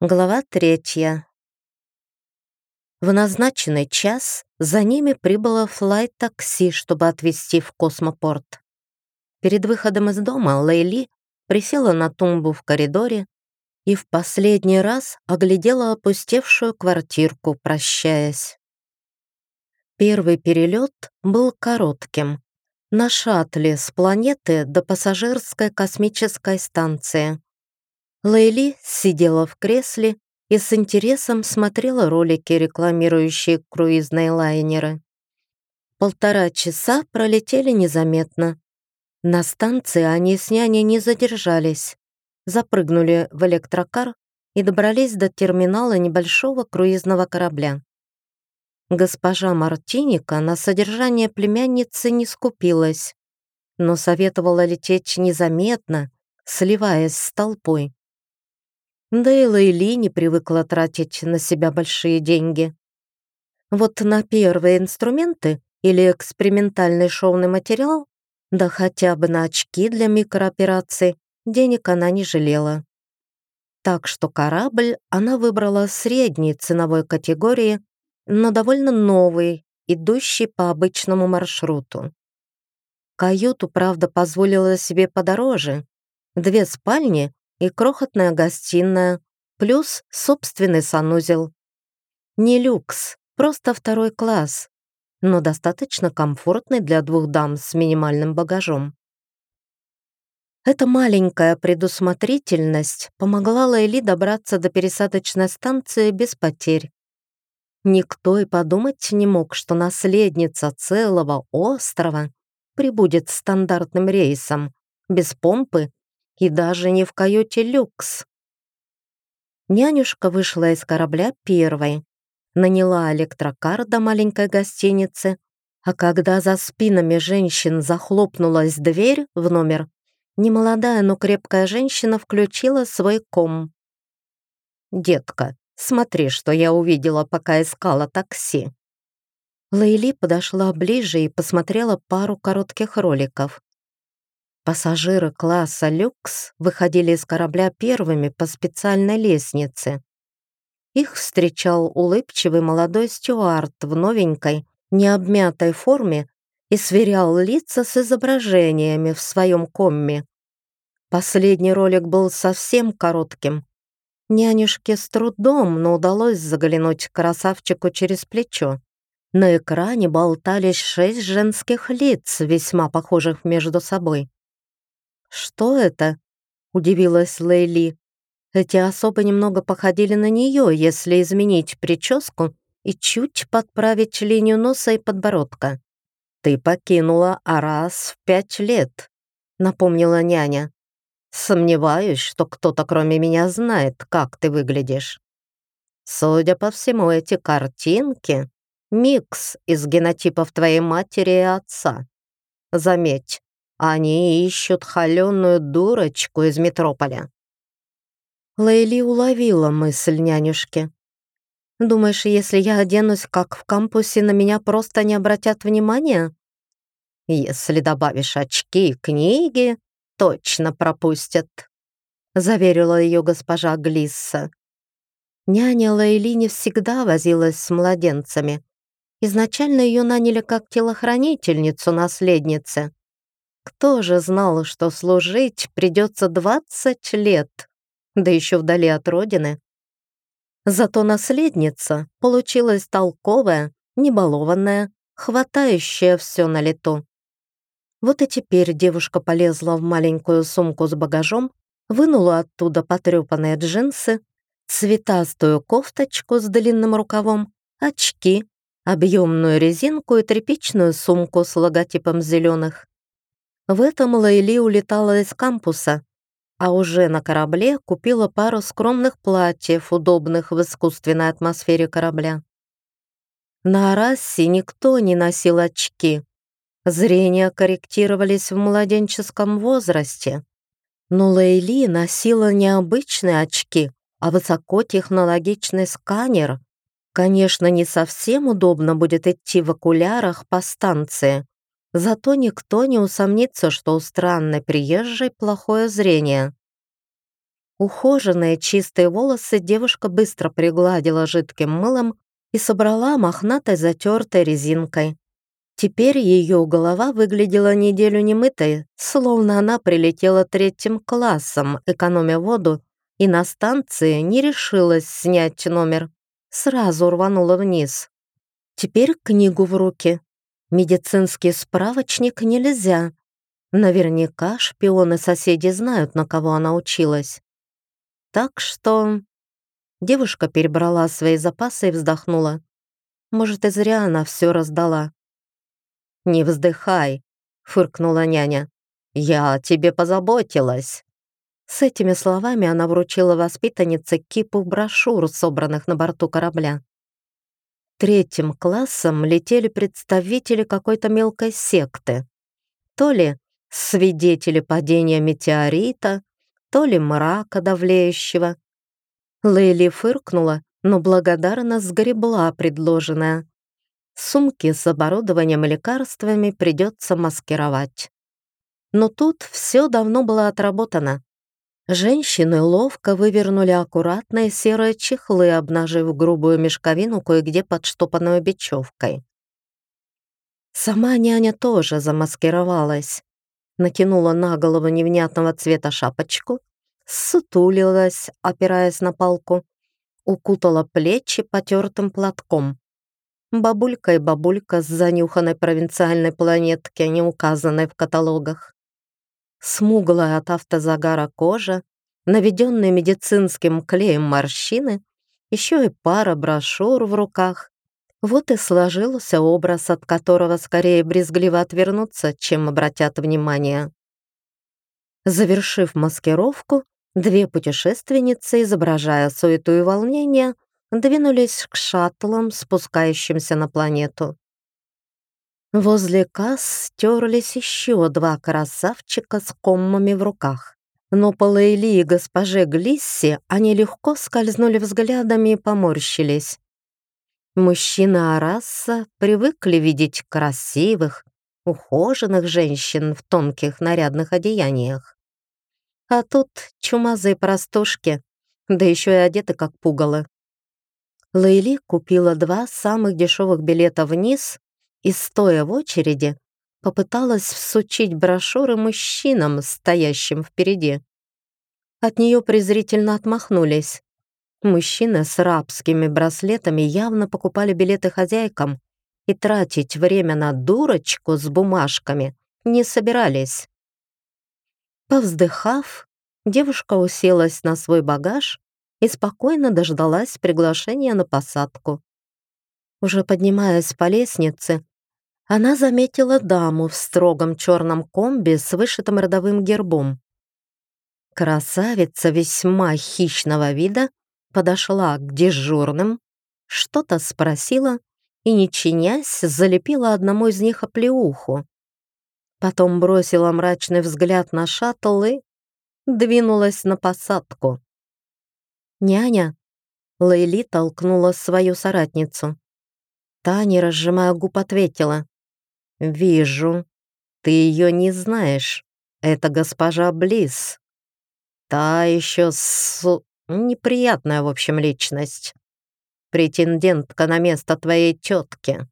Глава третья. В назначенный час за ними прибыло флайт-такси, чтобы отвезти в космопорт. Перед выходом из дома Лейли присела на тумбу в коридоре и в последний раз оглядела опустевшую квартирку, прощаясь. Первый перелет был коротким. На шаттле с планеты до пассажирской космической станции. Лейли сидела в кресле и с интересом смотрела ролики, рекламирующие круизные лайнеры. Полтора часа пролетели незаметно. На станции они с няней не задержались. Запрыгнули в электрокар и добрались до терминала небольшого круизного корабля. Госпожа Мартиника на содержание племянницы не скупилась, но советовала лететь незаметно, сливаясь с толпой. Да и Лейли не привыкла тратить на себя большие деньги. Вот на первые инструменты или экспериментальный шовный материал, да хотя бы на очки для микроопераций, денег она не жалела. Так что корабль она выбрала средней ценовой категории, но довольно новый, идущий по обычному маршруту. Каюту, правда, позволила себе подороже. Две спальни и крохотная гостиная, плюс собственный санузел. Не люкс, просто второй класс, но достаточно комфортный для двух дам с минимальным багажом. Эта маленькая предусмотрительность помогла Лейли добраться до пересадочной станции без потерь. Никто и подумать не мог, что наследница целого острова прибудет стандартным рейсом, без помпы и даже не в каюте люкс. Нянюшка вышла из корабля первой, наняла электрокар до маленькой гостиницы, а когда за спинами женщин захлопнулась дверь в номер, немолодая, но крепкая женщина включила свой ком. «Детка, смотри, что я увидела, пока искала такси». Лейли подошла ближе и посмотрела пару коротких роликов. Пассажиры класса «Люкс» выходили из корабля первыми по специальной лестнице. Их встречал улыбчивый молодой стюард в новенькой, необмятой форме и сверял лица с изображениями в своем комме. Последний ролик был совсем коротким. Нянюшке с трудом, но удалось заглянуть красавчику через плечо. На экране болтались шесть женских лиц, весьма похожих между собой. «Что это?» — удивилась Лейли. Эти особы немного походили на нее, если изменить прическу и чуть подправить линию носа и подбородка. «Ты покинула Арас в пять лет», — напомнила няня. «Сомневаюсь, что кто-то кроме меня знает, как ты выглядишь. Судя по всему, эти картинки — микс из генотипов твоей матери и отца. Заметь, они ищут холеную дурочку из метрополя». Лейли уловила мысль нянюшки. «Думаешь, если я оденусь, как в кампусе, на меня просто не обратят внимания?» «Если добавишь очки и книги, точно пропустят», заверила ее госпожа Глисса. Няня Лейли не всегда возилась с младенцами. Изначально ее наняли как телохранительницу наследницы. Кто же знал, что служить придется 20 лет, да еще вдали от родины? Зато наследница получилась толковая, небалованная, хватающая все на лету. Вот и теперь девушка полезла в маленькую сумку с багажом, вынула оттуда потрепанные джинсы, цветастую кофточку с длинным рукавом, очки, объемную резинку и тряпичную сумку с логотипом зеленых. В этом Лейли улетала из кампуса, а уже на корабле купила пару скромных платьев, удобных в искусственной атмосфере корабля. На Арассе никто не носил очки. Зрение корректировались в младенческом возрасте. Но Лейли носила не обычные очки, а высокотехнологичный сканер. Конечно, не совсем удобно будет идти в окулярах по станции, Зато никто не усомнится, что у странной приезжей плохое зрение. Ухоженные чистые волосы девушка быстро пригладила жидким мылом и собрала мохнатой затертой резинкой. Теперь ее голова выглядела неделю немытой, словно она прилетела третьим классом, экономя воду, и на станции не решилась снять номер. Сразу рванула вниз. Теперь книгу в руки. Медицинский справочник нельзя. Наверняка шпионы-соседи знают, на кого она училась. Так что... Девушка перебрала свои запасы и вздохнула. Может, и зря она все раздала. «Не вздыхай», — фыркнула няня. «Я о тебе позаботилась». С этими словами она вручила воспитаннице кипу брошюр, собранных на борту корабля. Третьим классом летели представители какой-то мелкой секты. То ли свидетели падения метеорита, то ли мрака давлеющего. Лейли фыркнула, но благодарно сгребла предложенное. Сумки с оборудованием и лекарствами придется маскировать. Но тут все давно было отработано. Женщины ловко вывернули аккуратные серые чехлы, обнажив грубую мешковину кое-где подштопанную бечевкой. Сама няня тоже замаскировалась. Накинула на голову невнятного цвета шапочку, сутулилась, опираясь на палку, укутала плечи потертым платком. Бабулька и бабулька с занюханной провинциальной планетки, не указанной в каталогах. Смуглая от автозагара кожа, наведенные медицинским клеем морщины, еще и пара брошюр в руках. Вот и сложился образ, от которого скорее брезгливо отвернуться, чем обратят внимание. Завершив маскировку, две путешественницы, изображая суету и волнение, двинулись к шаттлам, спускающимся на планету. Возле касс стерлись еще два красавчика с коммами в руках. Но по Лейли и госпоже Глисси они легко скользнули взглядами и поморщились. Мужчины Араса привыкли видеть красивых, ухоженных женщин в тонких нарядных одеяниях. А тут чумазые простушки, да еще и одеты как пугало. Лейли купила два самых дешевых билета вниз и, стоя в очереди, попыталась всучить брошюры мужчинам, стоящим впереди. От нее презрительно отмахнулись. Мужчины с рабскими браслетами явно покупали билеты хозяйкам и тратить время на дурочку с бумажками не собирались. Повздыхав, девушка уселась на свой багаж и спокойно дождалась приглашения на посадку. Уже поднимаясь по лестнице, она заметила даму в строгом черном комби с вышитым родовым гербом. Красавица весьма хищного вида подошла к дежурным, что-то спросила и, не чинясь, залепила одному из них оплеуху. Потом бросила мрачный взгляд на шаттл и двинулась на посадку. «Няня!» — Лейли толкнула свою соратницу. Та, не разжимая губ, ответила. «Вижу. Ты ее не знаешь. Это госпожа Близ. Та еще с... неприятная, в общем, личность. Претендентка на место твоей тетки.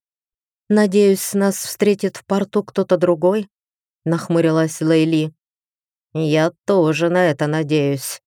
Надеюсь, нас встретит в порту кто-то другой?» — нахмурилась Лейли. «Я тоже на это надеюсь»,